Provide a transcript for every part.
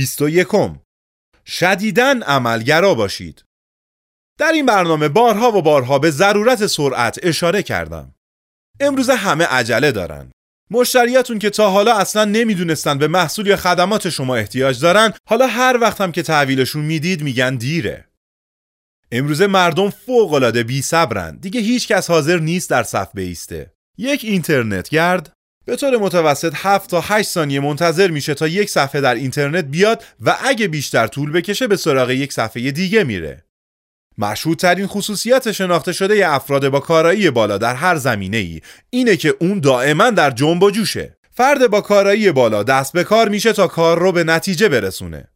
21 شدیدن عملگرا باشید. در این برنامه بارها و بارها به ضرورت سرعت اشاره کردم. امروز همه عجله دارن. مشتریاتون که تا حالا اصلا نمی‌دونستن به محصول یا خدمات شما احتیاج دارن حالا هر وقت هم که تحویلشون می‌دید میگن دیره. امروزه مردم فوق العاده بی صبرن دیگه هیچ کس حاضر نیست در صف بیسته. یک اینترنت گرد به طور متوسط 7 تا 8 ثانیه منتظر میشه تا یک صفحه در اینترنت بیاد و اگه بیشتر طول بکشه به سراغ یک صفحه دیگه میره. ترین خصوصیت شناخته شده افراد با کارایی بالا در هر زمینه ای اینه که اون دائما در جنب و جوشه. فرد با کارایی بالا دست به کار میشه تا کار رو به نتیجه برسونه.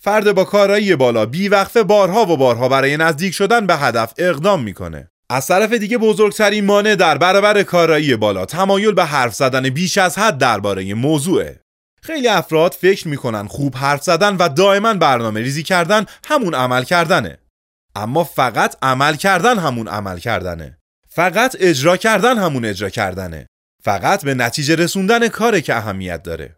فرد با کارایی بالا بیوقفه بارها و بارها برای نزدیک شدن به هدف اقدام می‌کنه. از طرف دیگه بزرگترین مانع در برابر کارایی بالا تمایل به حرف زدن بیش از حد درباره موضوعه. خیلی افراد فکر می‌کنن خوب حرف زدن و دائما برنامه ریزی کردن همون عمل کردنه. اما فقط عمل کردن همون عمل کردنه. فقط اجرا کردن همون اجرا کردنه. فقط به نتیجه رسوندن کاره که اهمیت داره.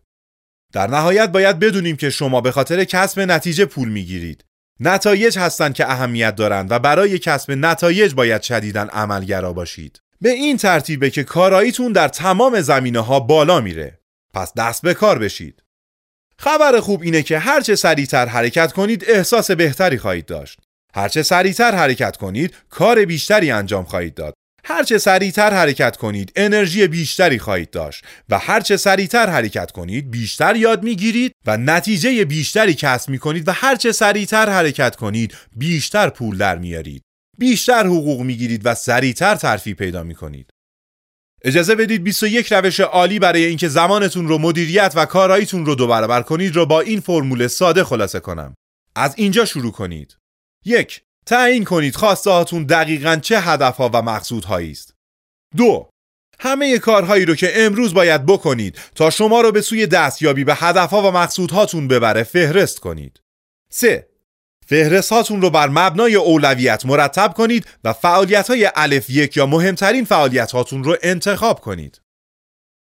در نهایت باید بدونیم که شما به خاطر کسب نتیجه پول می‌گیرید نتایج هستند که اهمیت دارند و برای کسب نتایج باید شدیدن عملگرا باشید. به این ترتیبه که کاراییتون در تمام زمینه ها بالا میره. پس دست به کار بشید. خبر خوب اینه که هرچه سریعتر حرکت کنید احساس بهتری خواهید داشت. هرچه سریعتر حرکت کنید کار بیشتری انجام خواهید داد. هرچه سریعتر حرکت کنید انرژی بیشتری خواهید داشت. و هرچه سریعتر حرکت کنید بیشتر یاد می‌گیرید و نتیجه بیشتری کسب می‌کنید و هرچه سریعتر حرکت کنید بیشتر پول در میارید. بیشتر حقوق می‌گیرید و سریعتر ترفیع پیدا می‌کنید. اجازه بدید 21 روش عالی برای اینکه زمانتون رو مدیریت و کاراییتون رو دو برابر کنید رو با این فرمول ساده خلاصه کنم. از اینجا شروع کنید. یک تعیین کنید خواسته هاتون دقیقا چه هدفها و مقصودهایی است. دو همه کارهایی رو که امروز باید بکنید تا شما رو به سوی دستیابی به هدفها و مقصودهاتون ببره فهرست کنید. 3. فهرست هاتون رو بر مبنای اولویت مرتب کنید و فعالیت های الف یک یا مهمترین فعالیت هاتون رو انتخاب کنید.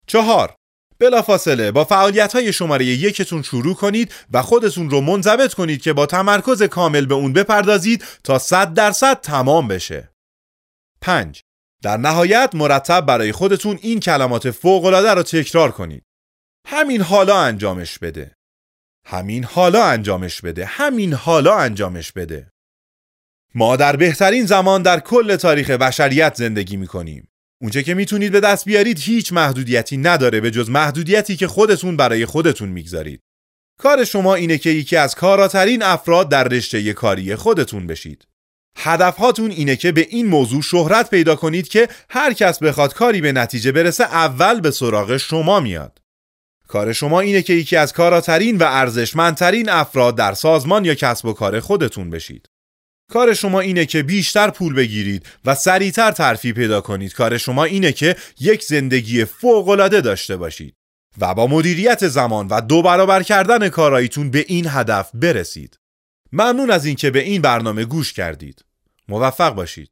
4. بلافاصله با فعالیت های شماره یکتون شروع کنید و خودتون رو منضبط کنید که با تمرکز کامل به اون بپردازید تا 100 درصد تمام بشه. 5. در نهایت مرتب برای خودتون این کلمات فوق‌العاده رو تکرار کنید. همین حالا انجامش بده. همین حالا انجامش بده. همین حالا انجامش بده. ما در بهترین زمان در کل تاریخ بشریت زندگی می کنیم. اونچه که می‌تونید به دست بیارید هیچ محدودیتی نداره به جز محدودیتی که خودتون برای خودتون می‌گذارید. کار شما اینه که یکی از کاراترین افراد در رشته کاری خودتون بشید. هدفهاتون اینه که به این موضوع شهرت پیدا کنید که هر کس بخواد کاری به نتیجه برسه اول به سراغ شما میاد. کار شما اینه که یکی از کاراترین و ارزشمندترین افراد در سازمان یا کسب و کار خودتون بشید. کار شما اینه که بیشتر پول بگیرید و سریعتر ترفیع پیدا کنید. کار شما اینه که یک زندگی فوق‌العاده داشته باشید و با مدیریت زمان و دو برابر کردن کاراییتون به این هدف برسید. ممنون از اینکه به این برنامه گوش کردید. موفق باشید.